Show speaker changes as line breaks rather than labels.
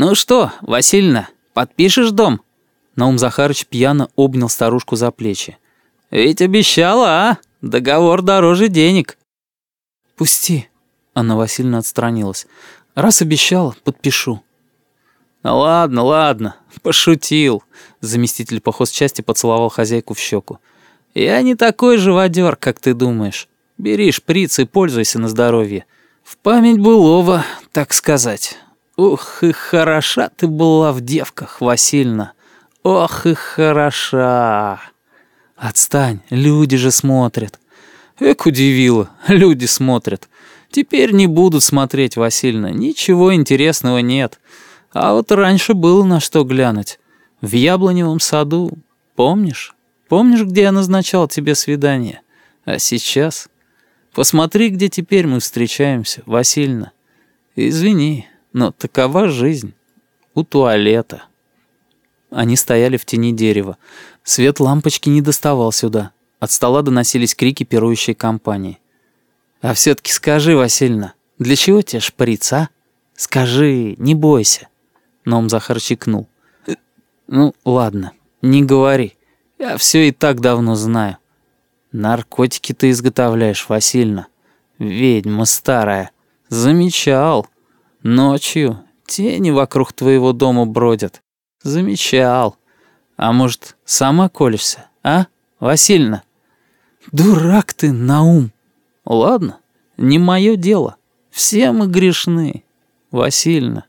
«Ну что, Васильевна, подпишешь дом?» Наум Захарыч пьяно обнял старушку за плечи. «Ведь обещала, а? Договор дороже денег».
«Пусти», — Анна Васильевна отстранилась. «Раз обещала, подпишу».
«Ладно, ладно, пошутил», — заместитель по хозчасти поцеловал хозяйку в щеку. «Я не такой живодер, как ты думаешь. Бери шприц и пользуйся на здоровье. В память былого, так сказать. Ух, и хороша ты была в девках, Васильна. Ох, и хороша.
Отстань, люди же смотрят.
Эк удивило, люди смотрят. Теперь не будут смотреть, Васильна, ничего интересного нет. А вот раньше было на что глянуть. В яблоневом саду, помнишь? Помнишь, где я назначал тебе свидание? А сейчас... Посмотри, где теперь мы встречаемся, Васильна. Извини, но такова жизнь. У туалета.
Они стояли в тени дерева. Свет лампочки не доставал сюда. От стола доносились крики пирующей компании. «А все-таки скажи, Васильна, для чего тебе шприц, а? Скажи, не бойся». Ном Захар чикнул. «Ну, ладно, не говори. Я все и так давно знаю. Наркотики ты изготовляешь, Васильна. Ведьма старая. Замечал. Ночью тени вокруг твоего дома бродят. Замечал. А может, сама колешься, а, Васильна? Дурак ты, Наум. Ладно, не мое дело. Все мы грешны, Васильна.